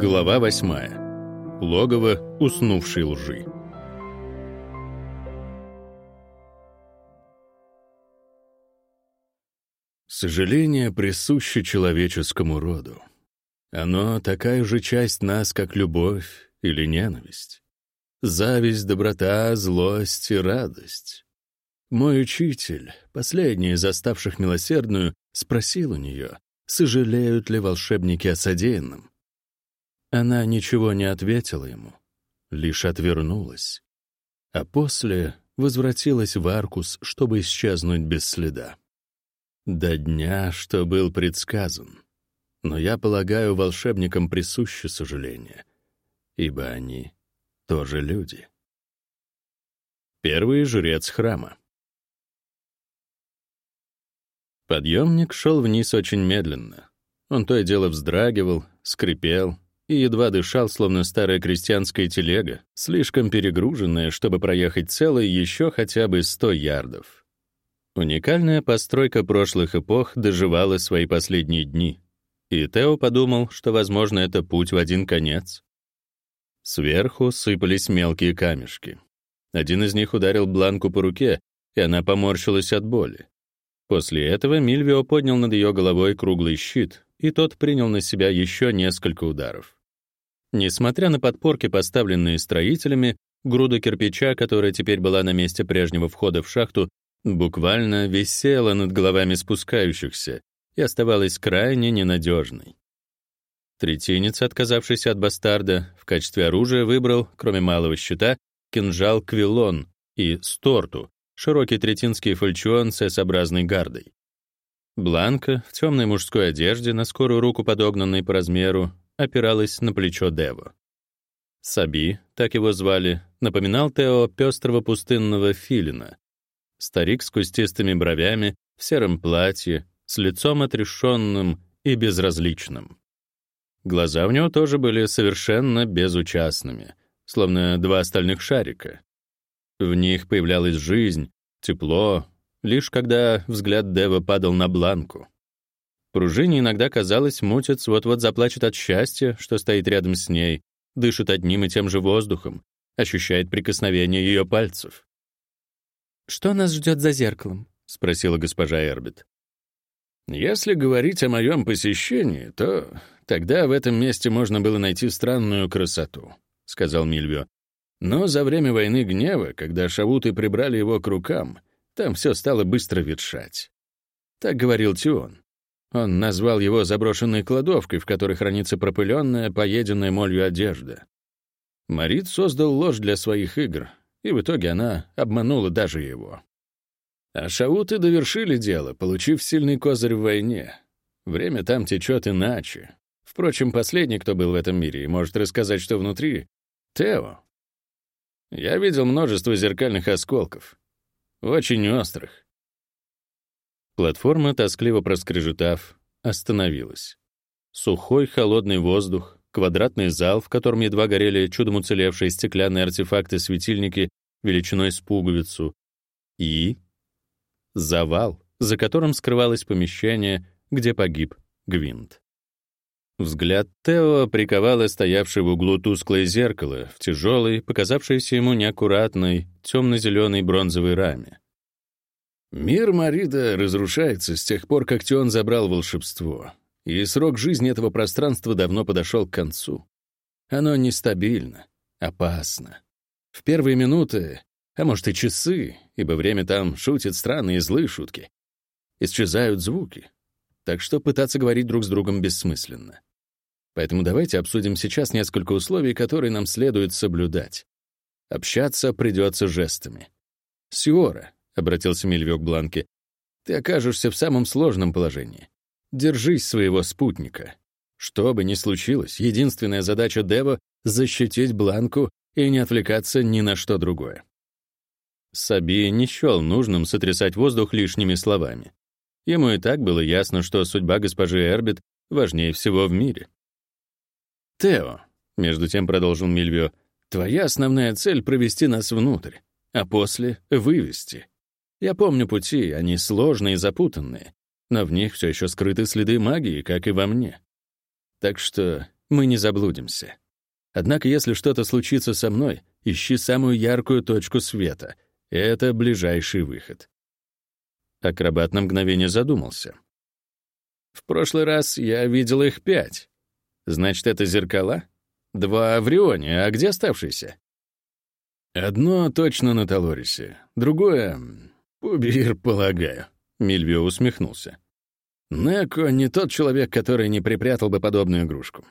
Глава восьмая. Логово уснувшей лжи. Сожаление присуще человеческому роду. Оно такая же часть нас, как любовь или ненависть. Зависть, доброта, злость и радость. Мой учитель, последний из оставших милосердную, спросил у нее, сожалеют ли волшебники о содеянном. Она ничего не ответила ему, лишь отвернулась, а после возвратилась в Аркус, чтобы исчезнуть без следа. До дня, что был предсказан. Но я полагаю, волшебникам присуще сожаление, ибо они тоже люди. Первый жрец храма. Подъемник шел вниз очень медленно. Он то и дело вздрагивал, скрипел и едва дышал, словно старая крестьянская телега, слишком перегруженная, чтобы проехать целый еще хотя бы 100 ярдов. Уникальная постройка прошлых эпох доживала свои последние дни, и Тео подумал, что, возможно, это путь в один конец. Сверху сыпались мелкие камешки. Один из них ударил Бланку по руке, и она поморщилась от боли. После этого Мильвио поднял над ее головой круглый щит, и тот принял на себя еще несколько ударов. Несмотря на подпорки, поставленные строителями, груда кирпича, которая теперь была на месте прежнего входа в шахту, буквально висела над головами спускающихся и оставалась крайне ненадежной. Третинец, отказавшийся от бастарда, в качестве оружия выбрал, кроме малого щита, кинжал Квилон и сторту, широкий третинский фальчион с S-образной гардой. Бланка, в темной мужской одежде, на скорую руку подогнанной по размеру, опиралась на плечо Дева. Саби, так его звали, напоминал Тео пестрого пустынного филина. Старик с кустистыми бровями, в сером платье, с лицом отрешенным и безразличным. Глаза у него тоже были совершенно безучастными, словно два остальных шарика. В них появлялась жизнь, тепло, лишь когда взгляд Дева падал на Бланку. Пружине иногда казалось, мутец вот-вот заплачет от счастья, что стоит рядом с ней, дышит одним и тем же воздухом, ощущает прикосновение ее пальцев. «Что нас ждет за зеркалом?» — спросила госпожа Эрбит. «Если говорить о моем посещении, то тогда в этом месте можно было найти странную красоту», — сказал Мильвио. Но за время войны гнева, когда шавуты прибрали его к рукам, там все стало быстро ветшать. Так говорил Тион. Он назвал его заброшенной кладовкой, в которой хранится пропыленная, поеденная молью одежда. Марит создал ложь для своих игр, и в итоге она обманула даже его. А шауты довершили дело, получив сильный козырь в войне. Время там течет иначе. Впрочем, последний, кто был в этом мире, может рассказать, что внутри — Тео. Я видел множество зеркальных осколков. Очень острых. Платформа, тоскливо проскрежетав, остановилась. Сухой, холодный воздух, квадратный зал, в котором едва горели чудом уцелевшие стеклянные артефакты-светильники величиной с пуговицу, и завал, за которым скрывалось помещение, где погиб Гвинт. Взгляд Тео приковало стоявшее в углу тусклое зеркало в тяжелой, показавшейся ему неаккуратной, темно-зеленой бронзовой раме. Мир Марида разрушается с тех пор, как Тион забрал волшебство, и срок жизни этого пространства давно подошел к концу. Оно нестабильно, опасно. В первые минуты, а может и часы, ибо время там шутит странные и злые шутки, исчезают звуки, так что пытаться говорить друг с другом бессмысленно. Поэтому давайте обсудим сейчас несколько условий, которые нам следует соблюдать. Общаться придется жестами. «Сиора», — обратился Мильвё к Бланке, — «ты окажешься в самом сложном положении. Держись своего спутника. Что бы ни случилось, единственная задача Дева — защитить Бланку и не отвлекаться ни на что другое». Саби не счел нужным сотрясать воздух лишними словами. Ему и так было ясно, что судьба госпожи Эрбит важнее всего в мире. «Тео», — между тем продолжил Мильвио, «твоя основная цель — провести нас внутрь, а после — вывести. Я помню пути, они сложные и запутанные, но в них все еще скрыты следы магии, как и во мне. Так что мы не заблудимся. Однако, если что-то случится со мной, ищи самую яркую точку света. Это ближайший выход. Акробат на мгновение задумался. В прошлый раз я видел их пять. Значит, это зеркала? Два в Рионе, а где оставшиеся? Одно точно на Талорисе, другое — Пубир, полагаю. Мильвио усмехнулся. Неко не тот человек, который не припрятал бы подобную игрушку.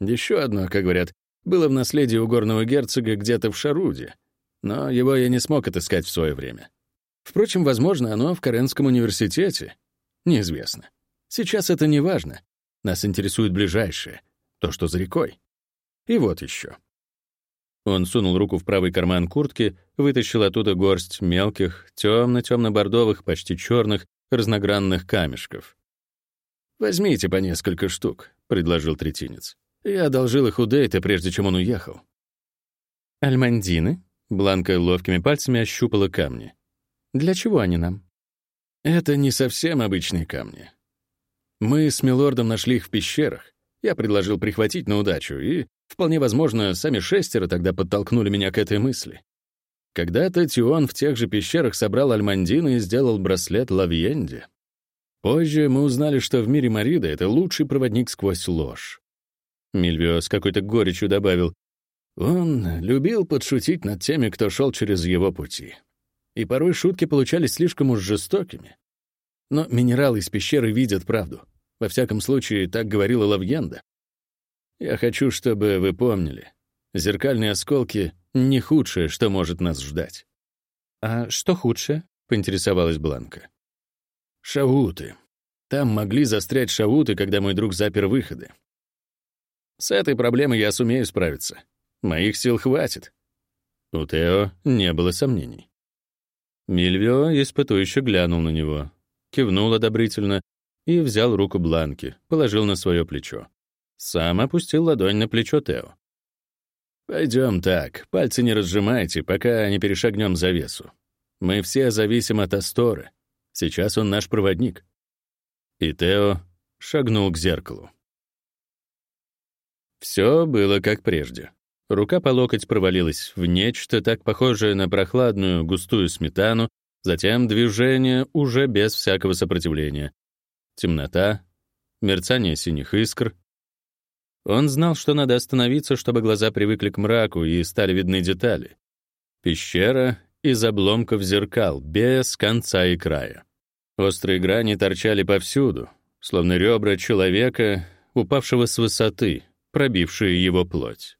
Еще одно, как говорят, было в наследии у горного герцога где-то в Шаруде, но его я не смог отыскать в свое время. Впрочем, возможно, оно в Каренском университете. Неизвестно. Сейчас это не важно. Нас интересует ближайшее, то, что за рекой. И вот еще. Он сунул руку в правый карман куртки, вытащил оттуда горсть мелких, темно-темно-бордовых, почти черных, разногранных камешков. «Возьмите по несколько штук», — предложил третинец. «Я одолжил их у Дейта, прежде чем он уехал». «Альмандины?» — Бланка ловкими пальцами ощупала камни. «Для чего они нам?» «Это не совсем обычные камни. Мы с Милордом нашли их в пещерах. Я предложил прихватить на удачу, и, вполне возможно, сами шестеро тогда подтолкнули меня к этой мысли. Когда-то Тион в тех же пещерах собрал альмандины и сделал браслет Лавьенде. Позже мы узнали, что в мире Марида это лучший проводник сквозь ложь. Мильвио с какой-то горечью добавил, он любил подшутить над теми, кто шел через его пути. И порой шутки получались слишком уж жестокими. Но минералы из пещеры видят правду. Во всяком случае, так говорила Лавьенда. Я хочу, чтобы вы помнили, зеркальные осколки — не худшее, что может нас ждать. «А что худшее?» — поинтересовалась Бланка. «Шауты. Там могли застрять шауты, когда мой друг запер выходы. С этой проблемой я сумею справиться. Моих сил хватит». У Тео не было сомнений. Мильвио испытующе глянул на него, кивнул одобрительно и взял руку Бланки, положил на свое плечо. Сам опустил ладонь на плечо Тео. «Пойдем так, пальцы не разжимайте, пока не перешагнем завесу. Мы все зависим от Асторы. Сейчас он наш проводник». И Тео шагнул к зеркалу. Все было как прежде. Рука по локоть провалилась в нечто так похожее на прохладную густую сметану, затем движение уже без всякого сопротивления, темнота, мерцание синих искр. Он знал, что надо остановиться, чтобы глаза привыкли к мраку и стали видны детали. Пещера из обломков зеркал, без конца и края. Острые грани торчали повсюду, словно ребра человека, упавшего с высоты, пробившие его плоть.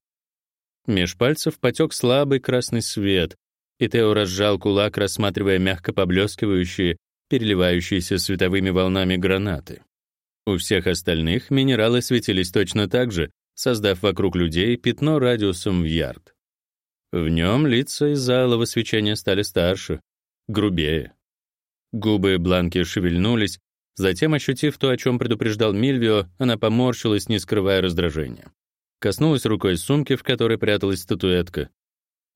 Меж пальцев потек слабый красный свет, и Тео разжал кулак, рассматривая мягко поблескивающие, переливающиеся световыми волнами гранаты. У всех остальных минералы светились точно так же, создав вокруг людей пятно радиусом в ярд. В нем лица из-за алого свечения стали старше, грубее. Губы Бланки шевельнулись, затем, ощутив то, о чем предупреждал Мильвио, она поморщилась, не скрывая раздражения. Коснулась рукой сумки, в которой пряталась статуэтка.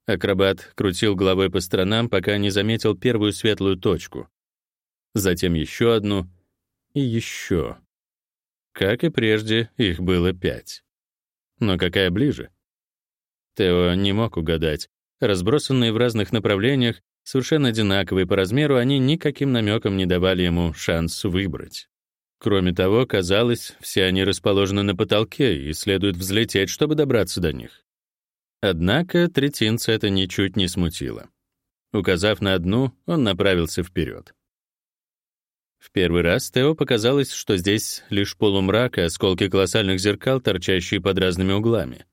Акробат крутил головой по сторонам, пока не заметил первую светлую точку затем еще одну и еще. Как и прежде, их было пять. Но какая ближе? Тео не мог угадать. Разбросанные в разных направлениях, совершенно одинаковые по размеру, они никаким намеком не давали ему шанс выбрать. Кроме того, казалось, все они расположены на потолке и следует взлететь, чтобы добраться до них. Однако третинца это ничуть не смутило. Указав на одну, он направился вперед. В первый раз Тео показалось, что здесь лишь полумрак и осколки колоссальных зеркал, торчащие под разными углами.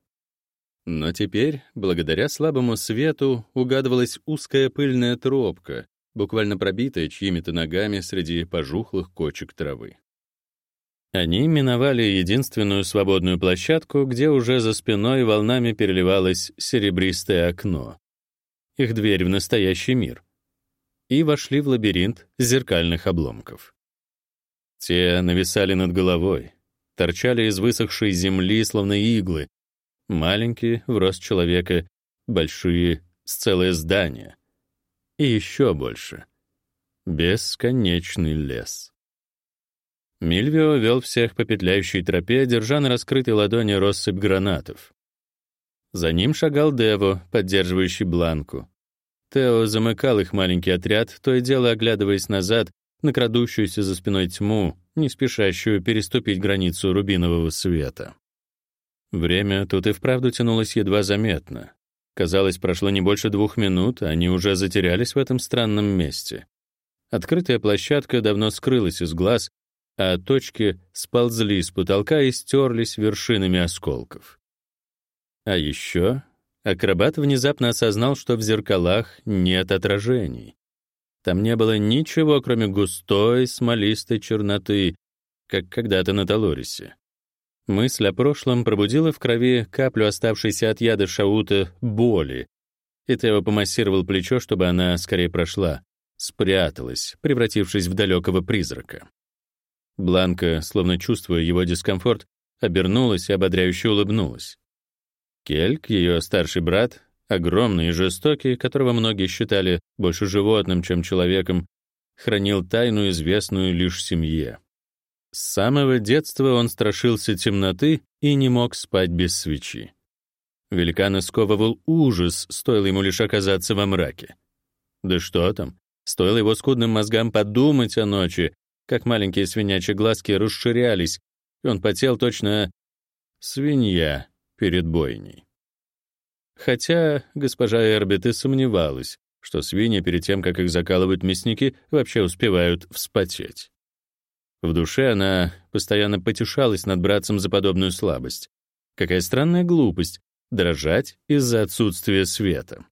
Но теперь, благодаря слабому свету, угадывалась узкая пыльная тропка, буквально пробитая чьими-то ногами среди пожухлых кочек травы. Они миновали единственную свободную площадку, где уже за спиной волнами переливалось серебристое окно. Их дверь в настоящий мир и вошли в лабиринт зеркальных обломков. Те нависали над головой, торчали из высохшей земли, словно иглы, маленькие, в рост человека, большие, с целое здание. И еще больше. Бесконечный лес. Мильвио вел всех по петляющей тропе, держа на раскрытой ладони россыпь гранатов. За ним шагал Дево, поддерживающий Бланку. Тео замыкал их маленький отряд, то и дело оглядываясь назад на крадущуюся за спиной тьму, не спешащую переступить границу рубинового света. Время тут и вправду тянулось едва заметно. Казалось, прошло не больше двух минут, а они уже затерялись в этом странном месте. Открытая площадка давно скрылась из глаз, а точки сползли с потолка и стерлись вершинами осколков. А еще акробат внезапно осознал, что в зеркалах нет отражений. Там не было ничего, кроме густой смолистой черноты, как когда-то на Толорисе. Мысль о прошлом пробудила в крови каплю оставшейся от яда шаута боли, и Тео помассировал плечо, чтобы она скорее прошла, спряталась, превратившись в далекого призрака. Бланка, словно чувствуя его дискомфорт, обернулась и ободряюще улыбнулась. Кельк, ее старший брат, огромный и жестокий, которого многие считали больше животным, чем человеком, хранил тайну, известную лишь семье. С самого детства он страшился темноты и не мог спать без свечи. Великан сковывал ужас, стоило ему лишь оказаться во мраке. Да что там, стоило его скудным мозгам подумать о ночи, как маленькие свинячьи глазки расширялись, и он потел точно свинья перед бойней. Хотя госпожа Эрбит и сомневалась, что свиньи перед тем, как их закалывают мясники, вообще успевают вспотеть. В душе она постоянно потешалась над братцем за подобную слабость. Какая странная глупость — дрожать из-за отсутствия света.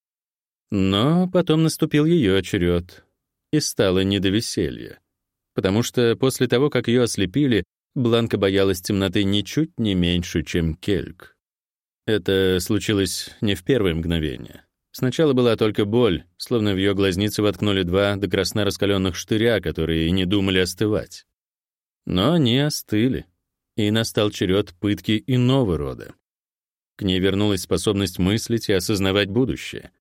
Но потом наступил ее черед, и стало не до веселья потому что после того, как ее ослепили, Бланка боялась темноты ничуть не меньше, чем Кельк. Это случилось не в первое мгновение. Сначала была только боль, словно в ее глазницы воткнули два до красна раскаленных штыря, которые и не думали остывать. Но они остыли, и настал черед пытки иного рода. К ней вернулась способность мыслить и осознавать будущее.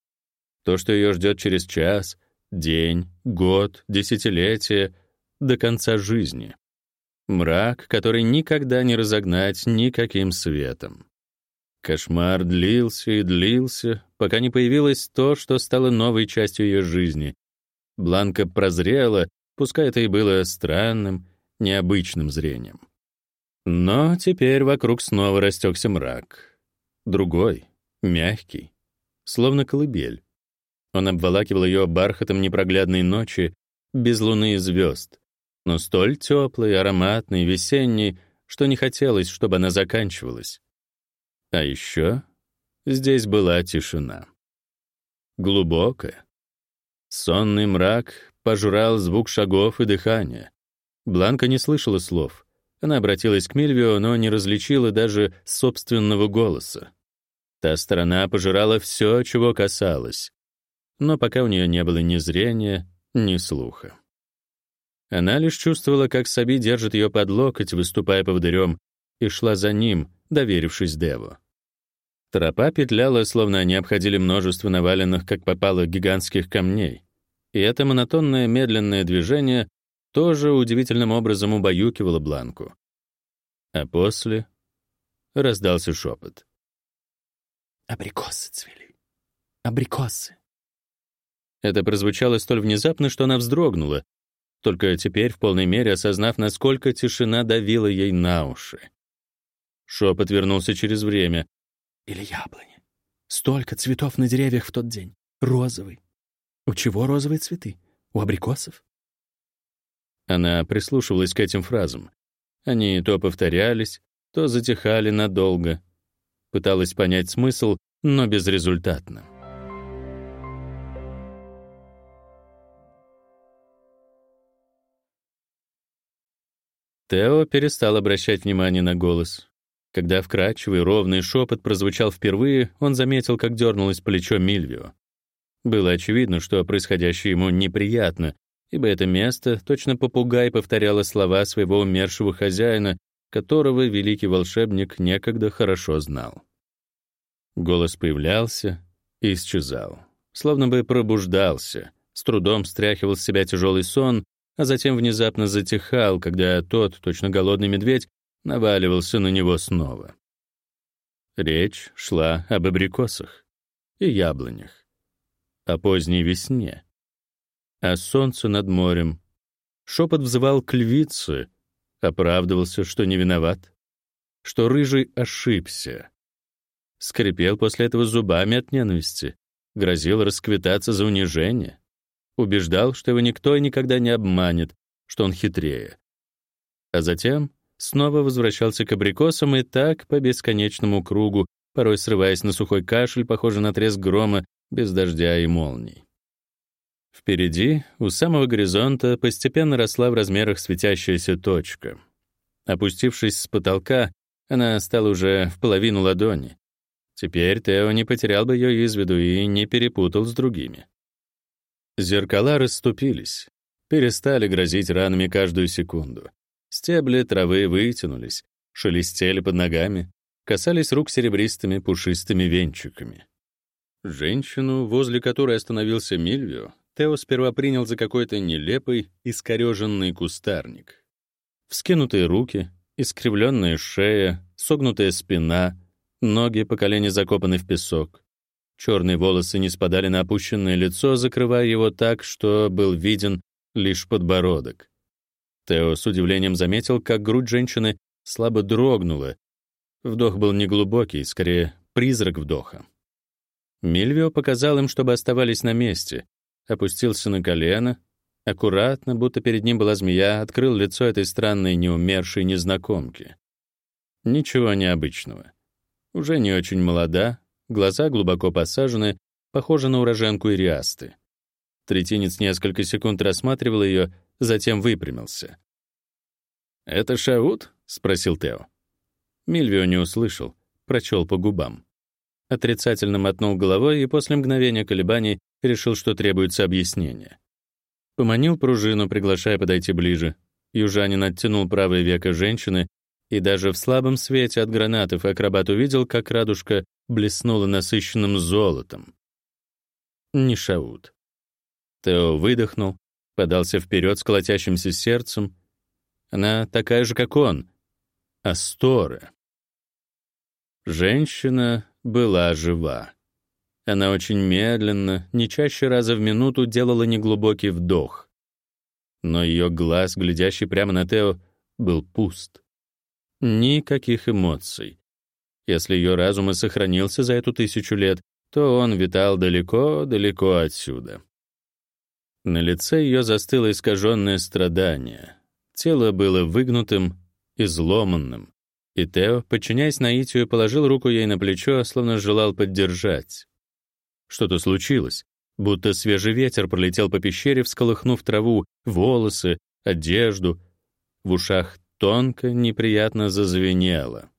То, что ее ждет через час, день, год, десятилетие, до конца жизни. Мрак, который никогда не разогнать никаким светом. Кошмар длился и длился, пока не появилось то, что стало новой частью ее жизни. Бланка прозрела, пускай это и было странным, необычным зрением. Но теперь вокруг снова растекся мрак. Другой, мягкий, словно колыбель. Он обволакивал ее бархатом непроглядной ночи, без луны и звезд но столь теплый, ароматный, весенний, что не хотелось, чтобы она заканчивалась. А еще здесь была тишина. Глубокая. Сонный мрак пожрал звук шагов и дыхания. Бланка не слышала слов. Она обратилась к Мильвио, но не различила даже собственного голоса. Та сторона пожирала все, чего касалась. Но пока у нее не было ни зрения, ни слуха. Она лишь чувствовала, как Саби держит ее под локоть, выступая поводырем, и шла за ним, доверившись Деву. Тропа петляла, словно они обходили множество наваленных, как попало, гигантских камней. И это монотонное медленное движение тоже удивительным образом убаюкивало Бланку. А после раздался шепот. «Абрикосы цвели. Абрикосы». Это прозвучало столь внезапно, что она вздрогнула, только теперь в полной мере осознав, насколько тишина давила ей на уши. Шепот вернулся через время. «Или яблони. Столько цветов на деревьях в тот день. Розовый. У чего розовые цветы? У абрикосов?» Она прислушивалась к этим фразам. Они то повторялись, то затихали надолго. Пыталась понять смысл, но безрезультатно. Тео перестал обращать внимание на голос. Когда вкрадчивый, ровный шепот прозвучал впервые, он заметил, как дернулось плечо Мильвио. Было очевидно, что происходящее ему неприятно, ибо это место точно попугай повторяло слова своего умершего хозяина, которого великий волшебник некогда хорошо знал. Голос появлялся и исчезал, словно бы пробуждался, с трудом стряхивал с себя тяжелый сон, а затем внезапно затихал, когда тот, точно голодный медведь, наваливался на него снова. Речь шла об абрикосах и яблонях, о поздней весне, о солнце над морем. Шепот взывал к львице, оправдывался, что не виноват, что рыжий ошибся. Скрипел после этого зубами от ненависти, грозил расквитаться за унижение, убеждал, что его никто и никогда не обманет, что он хитрее. А затем снова возвращался к абрикосам и так по бесконечному кругу, порой срываясь на сухой кашель, похожий на треск грома, без дождя и молний. Впереди, у самого горизонта, постепенно росла в размерах светящаяся точка. Опустившись с потолка, она стала уже в половину ладони. Теперь Тео не потерял бы ее из виду и не перепутал с другими. Зеркала расступились, перестали грозить ранами каждую секунду. Стебли травы вытянулись, шелестели под ногами, касались рук серебристыми пушистыми венчиками. Женщину, возле которой остановился Мильвио, Тео сперва принял за какой-то нелепый, искореженный кустарник. Вскинутые руки, искривленная шея, согнутая спина, ноги по колени закопаны в песок. Черные волосы не спадали на опущенное лицо, закрывая его так, что был виден лишь подбородок. Тео с удивлением заметил, как грудь женщины слабо дрогнула. Вдох был неглубокий, скорее призрак вдоха. Мильвио показал им, чтобы оставались на месте, опустился на колено, аккуратно, будто перед ним была змея, открыл лицо этой странной неумершей незнакомки. Ничего необычного. Уже не очень молода, глаза глубоко посажены, похожа на уроженку Ириасты. Третинец несколько секунд рассматривал ее, затем выпрямился. «Это Шаут?» — спросил Тео. Мильвио не услышал, прочел по губам. Отрицательно мотнул головой и после мгновения колебаний решил, что требуется объяснение. Поманил пружину, приглашая подойти ближе. Южанин оттянул правое веко женщины, и даже в слабом свете от гранатов акробат увидел, как радужка блеснула насыщенным золотом. Не Шаут. Тео выдохнул, подался вперед с колотящимся сердцем. Она такая же, как он. Астора. Женщина была жива. Она очень медленно, не чаще раза в минуту делала неглубокий вдох. Но ее глаз, глядящий прямо на Тео, был пуст. Никаких эмоций. Если ее разум и сохранился за эту тысячу лет, то он витал далеко-далеко отсюда. На лице ее застыло искаженное страдание. Тело было выгнутым, изломанным. И Тео, подчиняясь наитию, положил руку ей на плечо, словно желал поддержать. Что-то случилось, будто свежий ветер пролетел по пещере, всколыхнув траву, волосы, одежду. В ушах тонко, неприятно зазвенело.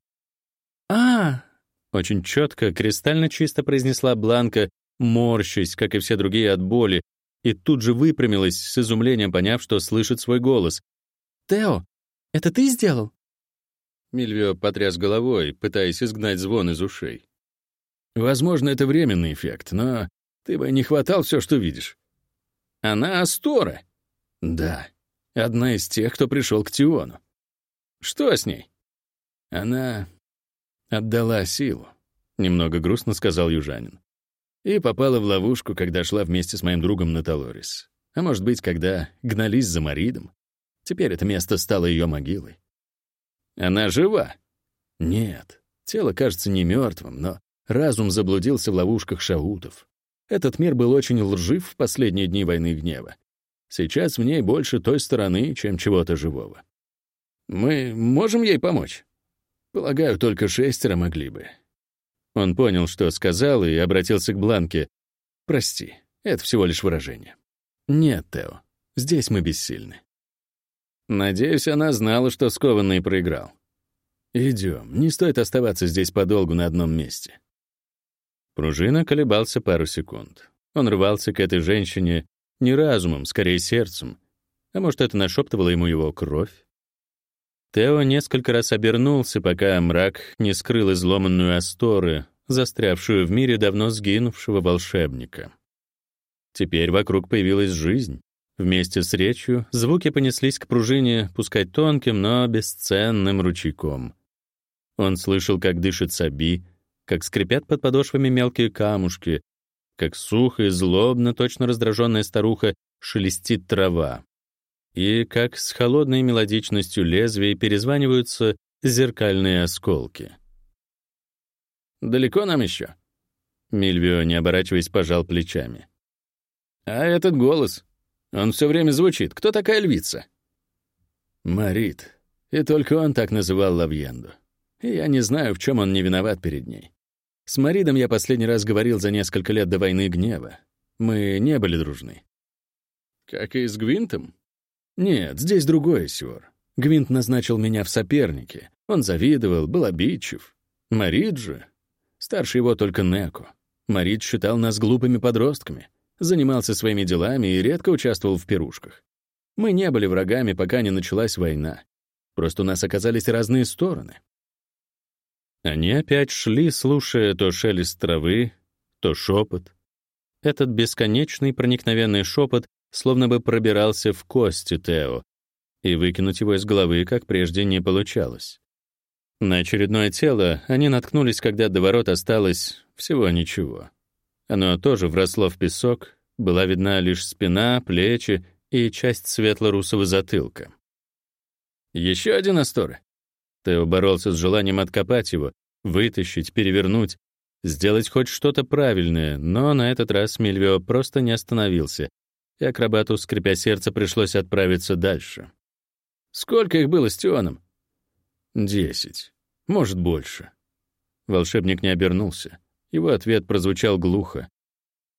а Очень четко, кристально чисто произнесла Бланка, морщась, как и все другие от боли, и тут же выпрямилась с изумлением, поняв, что слышит свой голос. «Тео, это ты сделал?» Мильвио потряс головой, пытаясь изгнать звон из ушей. «Возможно, это временный эффект, но ты бы не хватал все, что видишь». «Она Астора?» «Да, одна из тех, кто пришел к Тиону». «Что с ней?» «Она отдала силу», — немного грустно сказал южанин. «И попала в ловушку, когда шла вместе с моим другом на Талорис. А может быть, когда гнались за Маридом. Теперь это место стало ее могилой. Она жива? Нет. Тело кажется не мертвым, но разум заблудился в ловушках шаутов. Этот мир был очень лжив в последние дни войны гнева. Сейчас в ней больше той стороны, чем чего-то живого. Мы можем ей помочь? Полагаю, только шестеро могли бы. Он понял, что сказал, и обратился к Бланке. «Прости, это всего лишь выражение». «Нет, Тео, здесь мы бессильны». Надеюсь, она знала, что скованный проиграл. Идем, не стоит оставаться здесь подолгу на одном месте. Пружина колебался пару секунд. Он рвался к этой женщине не разумом, скорее сердцем. А может, это нашептывало ему его кровь? Тео несколько раз обернулся, пока мрак не скрыл изломанную Асторы, застрявшую в мире давно сгинувшего волшебника. Теперь вокруг появилась жизнь, Вместе с речью звуки понеслись к пружине, пускай тонким, но бесценным ручейком. Он слышал, как дышит Саби, как скрипят под подошвами мелкие камушки, как сухо и злобно, точно раздраженная старуха, шелестит трава, и как с холодной мелодичностью лезвий перезваниваются зеркальные осколки. «Далеко нам еще?» Мильвио, не оборачиваясь, пожал плечами. «А этот голос? Он все время звучит. Кто такая львица?» «Марит. И только он так называл Лавьенду. И я не знаю, в чем он не виноват перед ней. С Маридом я последний раз говорил за несколько лет до войны гнева. Мы не были дружны». «Как и с Гвинтом?» «Нет, здесь другое, Сюр. Гвинт назначил меня в соперники. Он завидовал, был обидчив. Марид же... Старше его только Неко. Марид считал нас глупыми подростками, занимался своими делами и редко участвовал в пирушках. Мы не были врагами, пока не началась война. Просто у нас оказались разные стороны. Они опять шли, слушая то шелест травы, то шепот. Этот бесконечный проникновенный шепот словно бы пробирался в кости Тео, и выкинуть его из головы, как прежде, не получалось. На очередное тело они наткнулись, когда до ворот осталось всего ничего. Оно тоже вросло в песок, была видна лишь спина, плечи и часть светло-русого затылка. Еще один Астор. Тео боролся с желанием откопать его, вытащить, перевернуть, сделать хоть что-то правильное, но на этот раз Мильвио просто не остановился, и акробату, скрипя сердце, пришлось отправиться дальше. Сколько их было с Тионом? Десять. Может, больше. Волшебник не обернулся. Его ответ прозвучал глухо.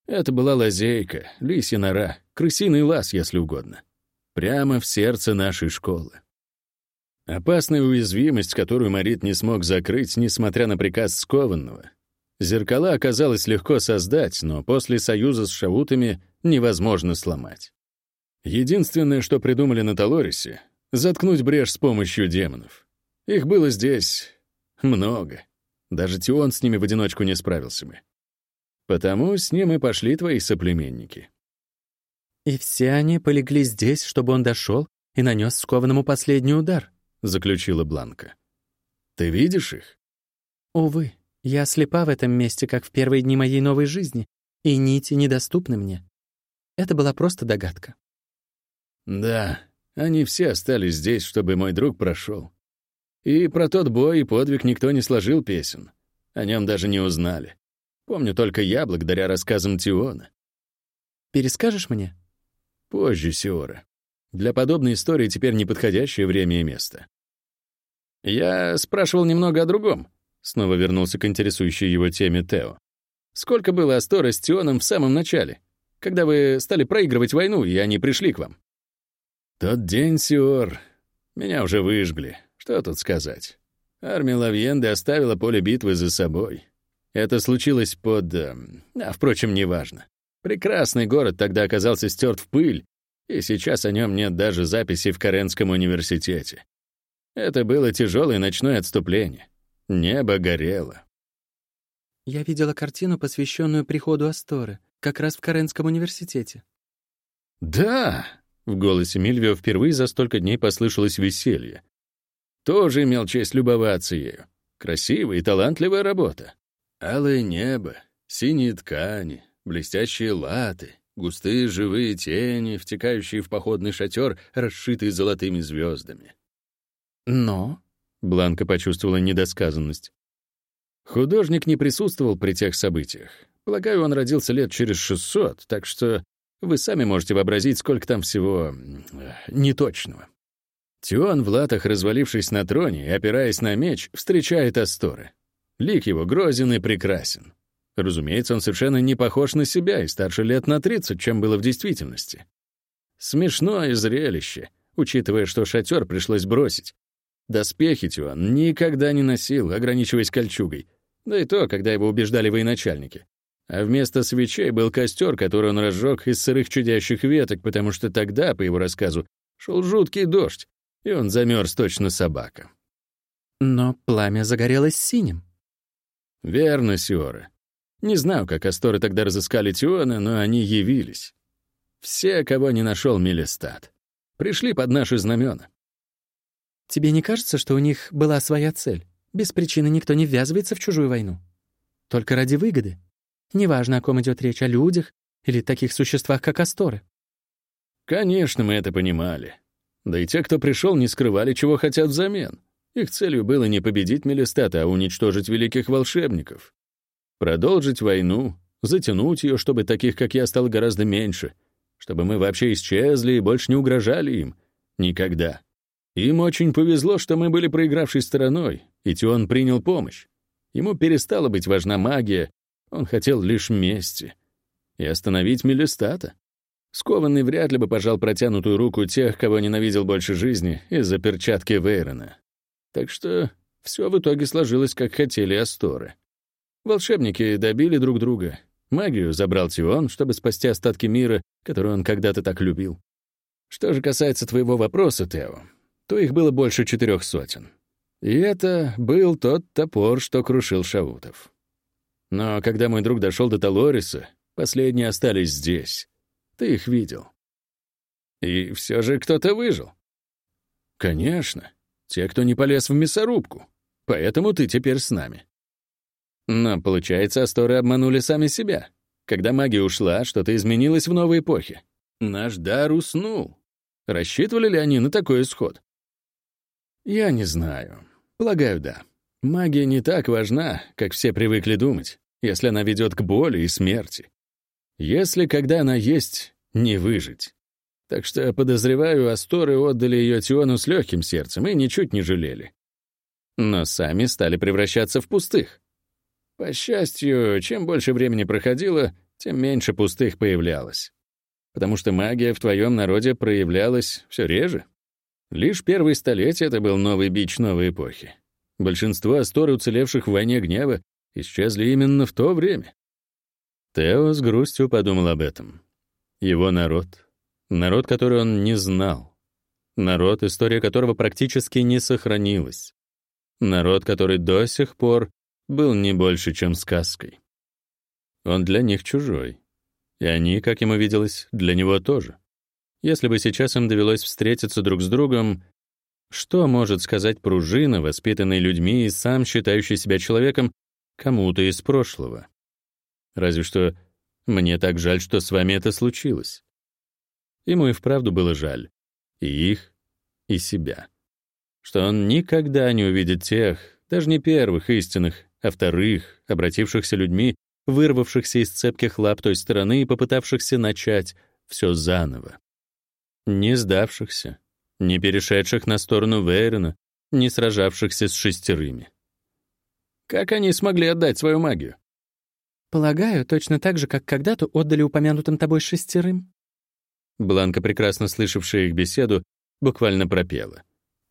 Это была лазейка, лисья нора, крысиный лаз, если угодно. Прямо в сердце нашей школы. Опасная уязвимость, которую Марит не смог закрыть, несмотря на приказ скованного. Зеркала оказалось легко создать, но после союза с шаутами невозможно сломать. Единственное, что придумали на Талорисе — заткнуть брешь с помощью демонов. Их было здесь много. Даже Тион с ними в одиночку не справился бы. Потому с ним и пошли твои соплеменники. «И все они полегли здесь, чтобы он дошел и нанес скованному последний удар», — заключила Бланка. «Ты видишь их?» «Увы, я слепа в этом месте, как в первые дни моей новой жизни, и нити недоступны мне. Это была просто догадка». «Да, они все остались здесь, чтобы мой друг прошел. И про тот бой и подвиг никто не сложил песен. О нем даже не узнали. Помню только я, благодаря рассказам Тиона. «Перескажешь мне?» «Позже, Сиора. Для подобной истории теперь неподходящее время и место». «Я спрашивал немного о другом», — снова вернулся к интересующей его теме Тео. «Сколько было Астора с Тионом в самом начале, когда вы стали проигрывать войну, и они пришли к вам?» «Тот день, Сиор, меня уже выжгли. Что тут сказать? Армия Лавьенды оставила поле битвы за собой. Это случилось под... Э, а, впрочем, неважно. Прекрасный город тогда оказался стерт в пыль, и сейчас о нем нет даже записи в Каренском университете. Это было тяжелое ночное отступление. Небо горело. Я видела картину, посвященную приходу Асторы, как раз в Каренском университете. «Да!» — в голосе Мильвио впервые за столько дней послышалось веселье. Тоже имел честь любоваться ею. Красивая и талантливая работа. Алое небо, синие ткани, блестящие латы, густые живые тени, втекающие в походный шатер, расшитый золотыми звездами. Но... Бланка почувствовала недосказанность. Художник не присутствовал при тех событиях. Полагаю, он родился лет через 600, так что вы сами можете вообразить, сколько там всего неточного. Тион в латах, развалившись на троне и опираясь на меч, встречает Асторы. Лик его грозен и прекрасен. Разумеется, он совершенно не похож на себя и старше лет на 30, чем было в действительности. Смешное зрелище, учитывая, что шатер пришлось бросить. Доспехи Тион никогда не носил, ограничиваясь кольчугой. Да и то, когда его убеждали военачальники. А вместо свечей был костер, который он разжег из сырых чудящих веток, потому что тогда, по его рассказу, шел жуткий дождь, и он замерз точно собака. Но пламя загорелось синим. Верно, Сиора. Не знаю, как Асторы тогда разыскали Тиона, но они явились. Все, кого не нашел Мелистат. Пришли под наши знамена. Тебе не кажется, что у них была своя цель? Без причины никто не ввязывается в чужую войну. Только ради выгоды. Неважно, о ком идет речь, о людях или таких существах, как Асторы. Конечно, мы это понимали. Да и те, кто пришел, не скрывали, чего хотят взамен. Их целью было не победить Мелистата, а уничтожить великих волшебников. Продолжить войну, затянуть ее, чтобы таких, как я, стало гораздо меньше, чтобы мы вообще исчезли и больше не угрожали им. Никогда. Им очень повезло, что мы были проигравшей стороной, и Тион принял помощь. Ему перестала быть важна магия, он хотел лишь мести. И остановить Мелистата. Скованный вряд ли бы пожал протянутую руку тех, кого ненавидел больше жизни, из-за перчатки Вейрона. Так что все в итоге сложилось, как хотели Асторы. Волшебники добили друг друга. Магию забрал Тион, чтобы спасти остатки мира, который он когда-то так любил. Что же касается твоего вопроса, Тео, то их было больше четырех сотен. И это был тот топор, что крушил Шаутов. Но когда мой друг дошел до Талориса, последние остались здесь. Ты их видел. И все же кто-то выжил. Конечно, те, кто не полез в мясорубку. Поэтому ты теперь с нами. Но, получается, Асторы обманули сами себя. Когда магия ушла, что-то изменилось в новой эпохе. Наш дар уснул. Рассчитывали ли они на такой исход? Я не знаю. Полагаю, да. Магия не так важна, как все привыкли думать, если она ведет к боли и смерти. Если, когда она есть, не выжить. Так что, подозреваю, Асторы отдали ее Тиону с легким сердцем и ничуть не жалели. Но сами стали превращаться в пустых. По счастью, чем больше времени проходило, тем меньше пустых появлялось. Потому что магия в твоем народе проявлялась все реже. Лишь первые столетия — это был новый бич новой эпохи. Большинство Астор, уцелевших в войне гнева, исчезли именно в то время. Тео с грустью подумал об этом. Его народ. Народ, который он не знал. Народ, история которого практически не сохранилась. Народ, который до сих пор был не больше, чем сказкой. Он для них чужой. И они, как ему виделось, для него тоже. Если бы сейчас им довелось встретиться друг с другом, что может сказать пружина, воспитанный людьми и сам считающий себя человеком, кому-то из прошлого? Разве что мне так жаль, что с вами это случилось. Ему и вправду было жаль. И их, и себя. Что он никогда не увидит тех, даже не первых истинных, а вторых, обратившихся людьми, вырвавшихся из цепких лап той стороны и попытавшихся начать все заново не сдавшихся, не перешедших на сторону Вейрона, не сражавшихся с шестерыми. Как они смогли отдать свою магию? Полагаю, точно так же, как когда-то отдали упомянутым тобой шестерым. Бланка, прекрасно слышавшая их беседу, буквально пропела.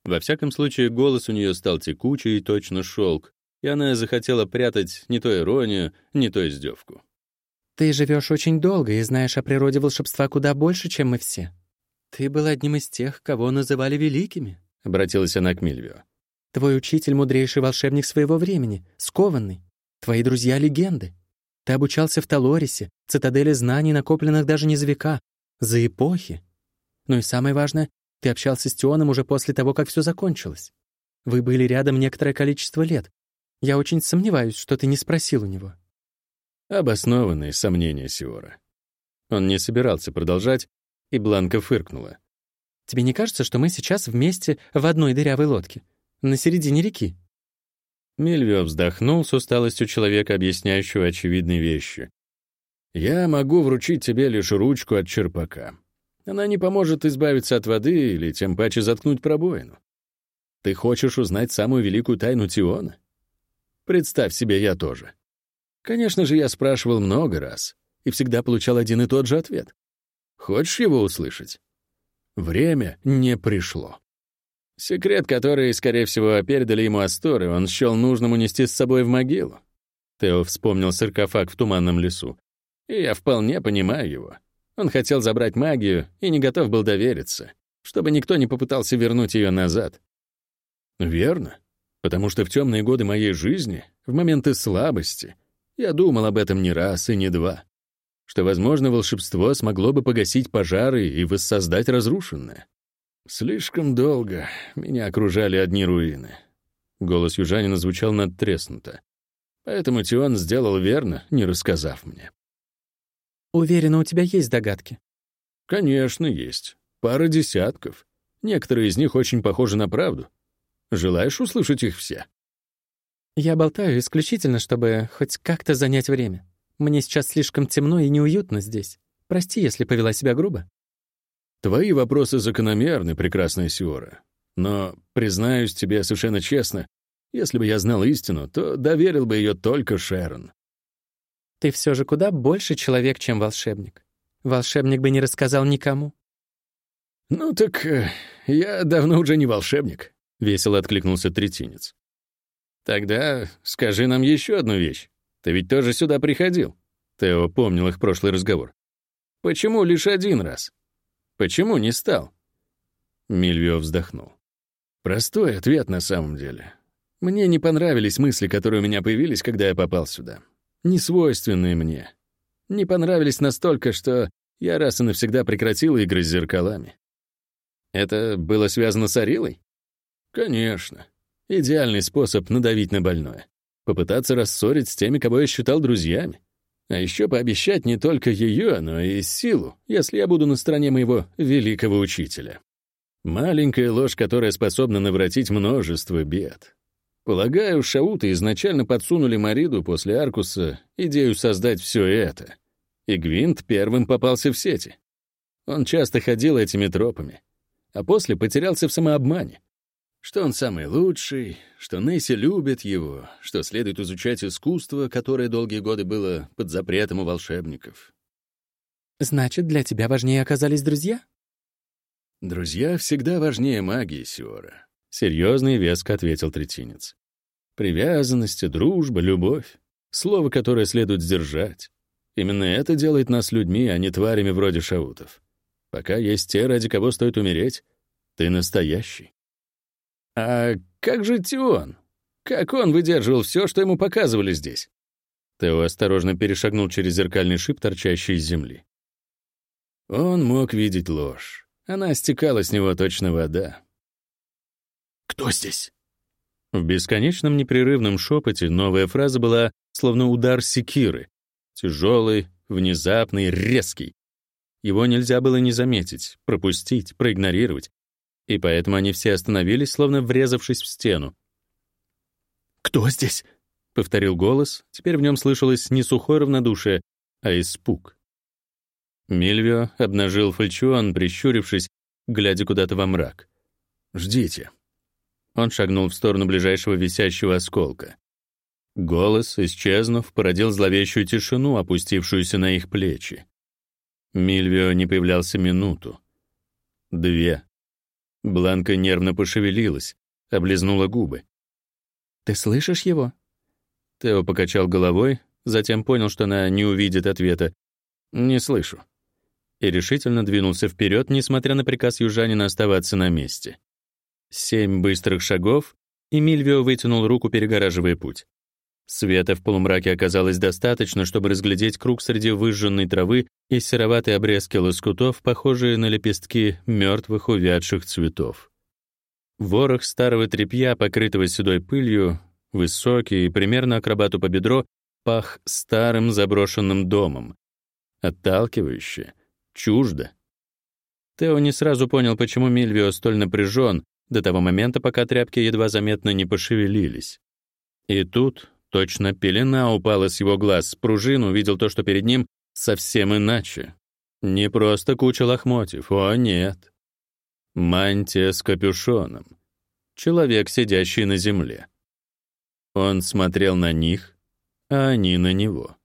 Во всяком случае, голос у нее стал текучий и точно шелк, и она захотела прятать не то иронию, не то издевку. «Ты живешь очень долго и знаешь о природе волшебства куда больше, чем мы все. «Ты был одним из тех, кого называли великими», — обратилась она к Мильвио. «Твой учитель — мудрейший волшебник своего времени, скованный. Твои друзья — легенды. Ты обучался в Талорисе, цитадели знаний, накопленных даже не за века, за эпохи. Ну и самое важное, ты общался с Тионом уже после того, как все закончилось. Вы были рядом некоторое количество лет. Я очень сомневаюсь, что ты не спросил у него». Обоснованные сомнения Сиора. Он не собирался продолжать, и Бланка фыркнула. «Тебе не кажется, что мы сейчас вместе в одной дырявой лодке? На середине реки?» Мильвио вздохнул с усталостью человека, объясняющего очевидные вещи. «Я могу вручить тебе лишь ручку от черпака. Она не поможет избавиться от воды или тем паче заткнуть пробоину. Ты хочешь узнать самую великую тайну Тиона? Представь себе, я тоже. Конечно же, я спрашивал много раз и всегда получал один и тот же ответ. Хочешь его услышать? Время не пришло. Секрет, который, скорее всего, передали ему Асторы, он счел нужным унести с собой в могилу. Тео вспомнил саркофаг в туманном лесу. И я вполне понимаю его. Он хотел забрать магию и не готов был довериться, чтобы никто не попытался вернуть ее назад. Верно, потому что в темные годы моей жизни, в моменты слабости, я думал об этом не раз и не два. Что, возможно, волшебство смогло бы погасить пожары и воссоздать разрушенное. Слишком долго меня окружали одни руины. Голос южанина звучал надтреснуто. Поэтому Тион сделал верно, не рассказав мне. «Уверена, у тебя есть догадки?» «Конечно, есть. Пара десятков. Некоторые из них очень похожи на правду. Желаешь услышать их все?» «Я болтаю исключительно, чтобы хоть как-то занять время. Мне сейчас слишком темно и неуютно здесь. Прости, если повела себя грубо». «Твои вопросы закономерны, прекрасная Сиора. Но, признаюсь тебе совершенно честно, если бы я знал истину, то доверил бы ее только Шерон. Ты все же куда больше человек, чем волшебник. Волшебник бы не рассказал никому. Ну так э, я давно уже не волшебник, весело откликнулся третинец. Тогда скажи нам еще одну вещь. Ты ведь тоже сюда приходил. Тео помнил их прошлый разговор. Почему лишь один раз? Почему не стал? Мильвио вздохнул. Простой ответ на самом деле. Мне не понравились мысли, которые у меня появились, когда я попал сюда. Несвойственные мне. Не понравились настолько, что я раз и навсегда прекратил игры с зеркалами. Это было связано с Арилой? Конечно. Идеальный способ надавить на больное. Попытаться рассорить с теми, кого я считал друзьями. А еще пообещать не только ее, но и силу, если я буду на стороне моего великого учителя. Маленькая ложь, которая способна навратить множество бед. Полагаю, шауты изначально подсунули Мариду после Аркуса идею создать все это. И Гвинт первым попался в сети. Он часто ходил этими тропами, а после потерялся в самообмане. Что он самый лучший, что Несси любит его, что следует изучать искусство, которое долгие годы было под запретом у волшебников. «Значит, для тебя важнее оказались друзья?» «Друзья всегда важнее магии, Сиора», Серьезно и веско ответил третинец. Привязанность, дружба, любовь. Слово, которое следует сдержать. Именно это делает нас людьми, а не тварями вроде шаутов. Пока есть те, ради кого стоит умереть, ты настоящий. А как же Тион? Как он выдерживал все, что ему показывали здесь? Тео осторожно перешагнул через зеркальный шип, торчащий из земли. Он мог видеть ложь. Она стекала с него точно вода. «Кто здесь?» В бесконечном непрерывном шепоте новая фраза была словно удар секиры. Тяжелый, внезапный, резкий. Его нельзя было не заметить, пропустить, проигнорировать. И поэтому они все остановились, словно врезавшись в стену. «Кто здесь?» — повторил голос. Теперь в нем слышалось не сухое равнодушие, а испуг. Мильвио обнажил фальчуан, прищурившись, глядя куда-то во мрак. «Ждите», он шагнул в сторону ближайшего висящего осколка. Голос, исчезнув, породил зловещую тишину, опустившуюся на их плечи. Мильвио не появлялся минуту. Две. Бланка нервно пошевелилась, облизнула губы. «Ты слышишь его?» Тео покачал головой, затем понял, что она не увидит ответа. «Не слышу». И решительно двинулся вперед, несмотря на приказ южанина оставаться на месте. Семь быстрых шагов, и Мильвио вытянул руку, перегораживая путь. Света в полумраке оказалось достаточно, чтобы разглядеть круг среди выжженной травы и сероватые обрезки лоскутов, похожие на лепестки мертвых увядших цветов. Ворох старого тряпья, покрытого седой пылью, высокий и примерно акробату по бедро, пах старым заброшенным домом. Отталкивающе, чуждо. Тео не сразу понял, почему Мильвио столь напряжен, до того момента, пока тряпки едва заметно не пошевелились. И тут точно пелена упала с его глаз, пружин увидел то, что перед ним совсем иначе. Не просто куча лохмотьев, о нет. Мантия с капюшоном. Человек, сидящий на земле. Он смотрел на них, а они на него.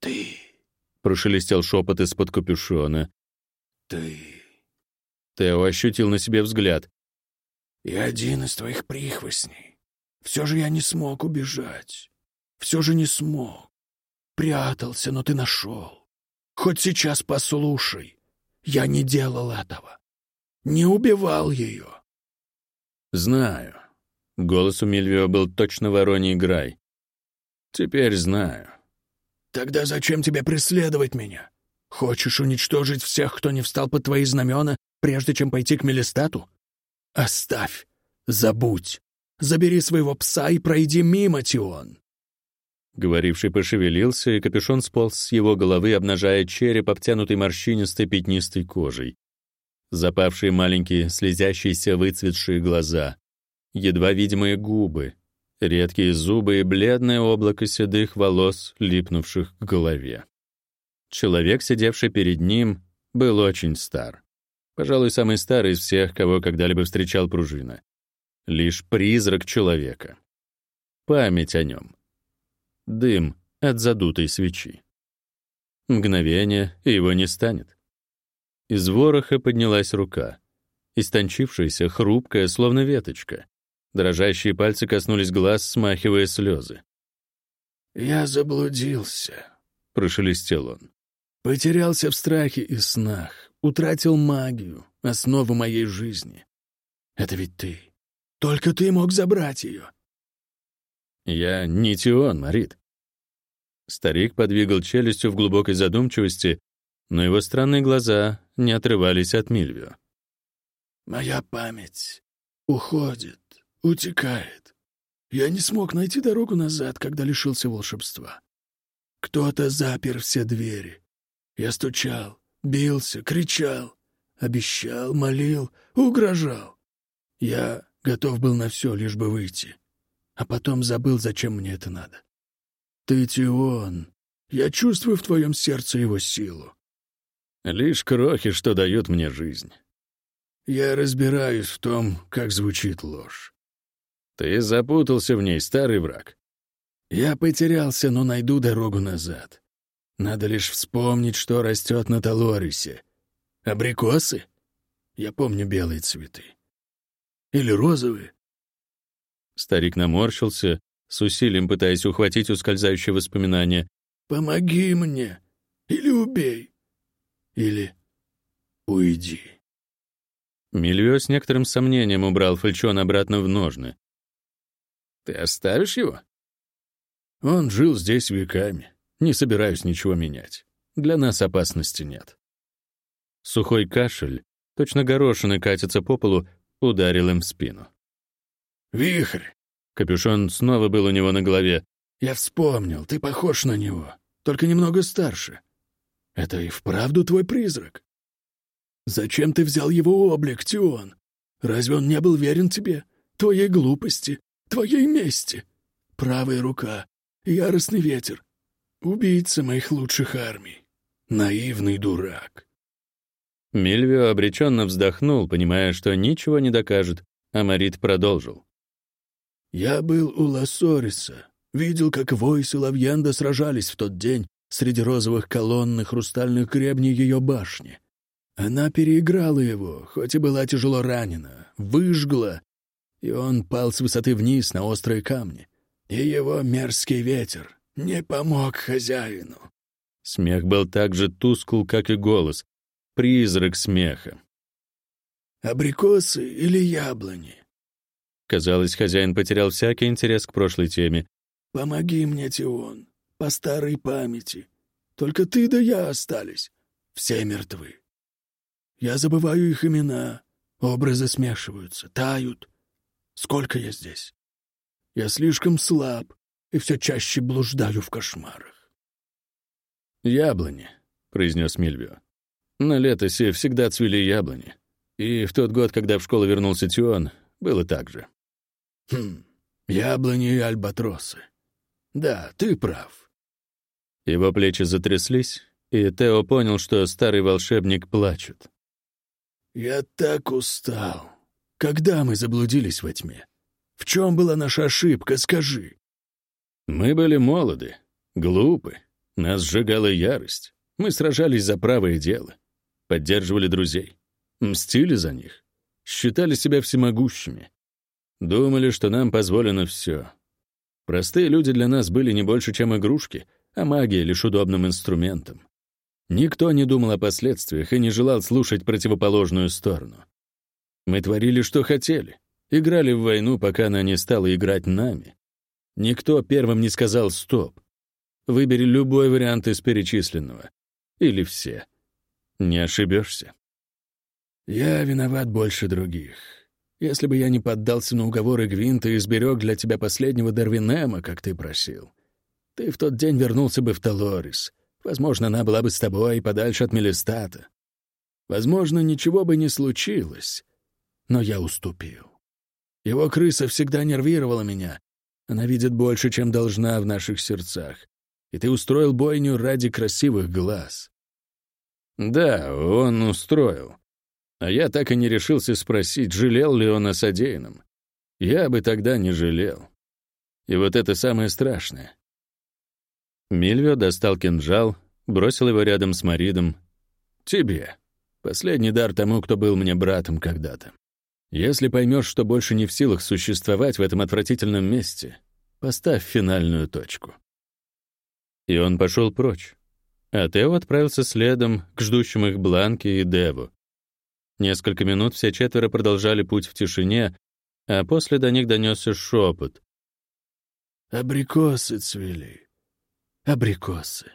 «Ты...» — прошелестел шепот из-под капюшона. «Ты...» Тео ощутил на себе взгляд. И один из твоих прихвостней. Все же я не смог убежать. Все же не смог. Прятался, но ты нашел. Хоть сейчас послушай. Я не делал этого. Не убивал ее. Знаю. Голос у Мильвио был точно вороний грай. Теперь знаю. Тогда зачем тебе преследовать меня? Хочешь уничтожить всех, кто не встал под твои знамена, прежде чем пойти к Мелистату? Оставь, забудь, забери своего пса и пройди мимо, Тион. Говоривший пошевелился, и капюшон сполз с его головы, обнажая череп, обтянутый морщинистой пятнистой кожей. Запавшие маленькие, слезящиеся выцветшие глаза, едва видимые губы, редкие зубы и бледное облако седых волос, липнувших к голове. Человек, сидевший перед ним, был очень стар. Пожалуй, самый старый из всех, кого когда-либо встречал пружина. Лишь призрак человека. Память о нем. Дым от задутой свечи. Мгновение, его не станет. Из вороха поднялась рука. Истончившаяся, хрупкая, словно веточка. Дрожащие пальцы коснулись глаз, смахивая слезы. «Я заблудился», — прошелестел он. «Потерялся в страхе и снах, утратил магию, основу моей жизни. Это ведь ты. Только ты мог забрать ее». «Я не Тион, Марит». Старик подвигал челюстью в глубокой задумчивости, но его странные глаза не отрывались от Мильвио. «Моя память уходит, утекает. Я не смог найти дорогу назад, когда лишился волшебства. Кто-то запер все двери. Я стучал, бился, кричал, обещал, молил, угрожал. Я готов был на все, лишь бы выйти. А потом забыл, зачем мне это надо. Ты, Тион, я чувствую в твоем сердце его силу. Лишь крохи, что дают мне жизнь. Я разбираюсь в том, как звучит ложь. Ты запутался в ней, старый враг. Я потерялся, но найду дорогу назад. Надо лишь вспомнить, что растет на Талорисе. Абрикосы? Я помню белые цветы. Или розовые? Старик наморщился, с усилием пытаясь ухватить ускользающее воспоминание. «Помоги мне! Или убей! Или уйди!» Мильвё с некоторым сомнением убрал фальчон обратно в ножны. «Ты оставишь его?» «Он жил здесь веками. Не собираюсь ничего менять. Для нас опасности нет». Сухой кашель, точно горошины катятся по полу, ударил им в спину. «Вихрь!» Капюшон снова был у него на голове. «Я вспомнил, ты похож на него, только немного старше. Это и вправду твой призрак. Зачем ты взял его облик, Тион? Разве он не был верен тебе, твоей глупости, твоей мести? Правая рука, яростный ветер, убийца моих лучших армий, наивный дурак». Мильвио обреченно вздохнул, понимая, что ничего не докажет, а Марит продолжил. «Я был у Лассориса, видел, как Войс и Лавьенда сражались в тот день среди розовых колонн и хрустальных гребней ее башни. Она переиграла его, хоть и была тяжело ранена, выжгла, и он пал с высоты вниз на острые камни. И его мерзкий ветер не помог хозяину». Смех был так же тускл, как и голос, призрак смеха. «Абрикосы или яблони?» Казалось, хозяин потерял всякий интерес к прошлой теме. «Помоги мне, Тион, по старой памяти. Только ты да я остались. Все мертвы. Я забываю их имена, образы смешиваются, тают. Сколько я здесь? Я слишком слаб и все чаще блуждаю в кошмарах». «Яблони», — произнес Мильвио. На летосе всегда цвели яблони. И в тот год, когда в школу вернулся Тион, было так же. Хм, яблони и альбатросы. Да, ты прав. Его плечи затряслись, и Тео понял, что старый волшебник плачет. «Я так устал. Когда мы заблудились во тьме? В чем была наша ошибка, скажи?» «Мы были молоды, глупы, нас сжигала ярость. Мы сражались за правое дело поддерживали друзей, мстили за них, считали себя всемогущими, думали, что нам позволено все. Простые люди для нас были не больше, чем игрушки, а магия — лишь удобным инструментом. Никто не думал о последствиях и не желал слушать противоположную сторону. Мы творили, что хотели, играли в войну, пока она не стала играть нами. Никто первым не сказал «стоп». Выбери любой вариант из перечисленного. Или все. Не ошибешься. Я виноват больше других. Если бы я не поддался на уговоры Гвинта и сберег для тебя последнего Дарвинема, как ты просил, ты в тот день вернулся бы в Талорис. Возможно, она была бы с тобой подальше от Мелистата. Возможно, ничего бы не случилось. Но я уступил. Его крыса всегда нервировала меня. Она видит больше, чем должна в наших сердцах. И ты устроил бойню ради красивых глаз. Да, он устроил. А я так и не решился спросить, жалел ли он о содеянном. Я бы тогда не жалел. И вот это самое страшное. Мильвио достал кинжал, бросил его рядом с Маридом. «Тебе. Последний дар тому, кто был мне братом когда-то. Если поймешь, что больше не в силах существовать в этом отвратительном месте, поставь финальную точку». И он пошел прочь. А Тео отправился следом к ждущим их Бланке и Деву. Несколько минут все четверо продолжали путь в тишине, а после до них донесся шепот. «Абрикосы цвели. Абрикосы».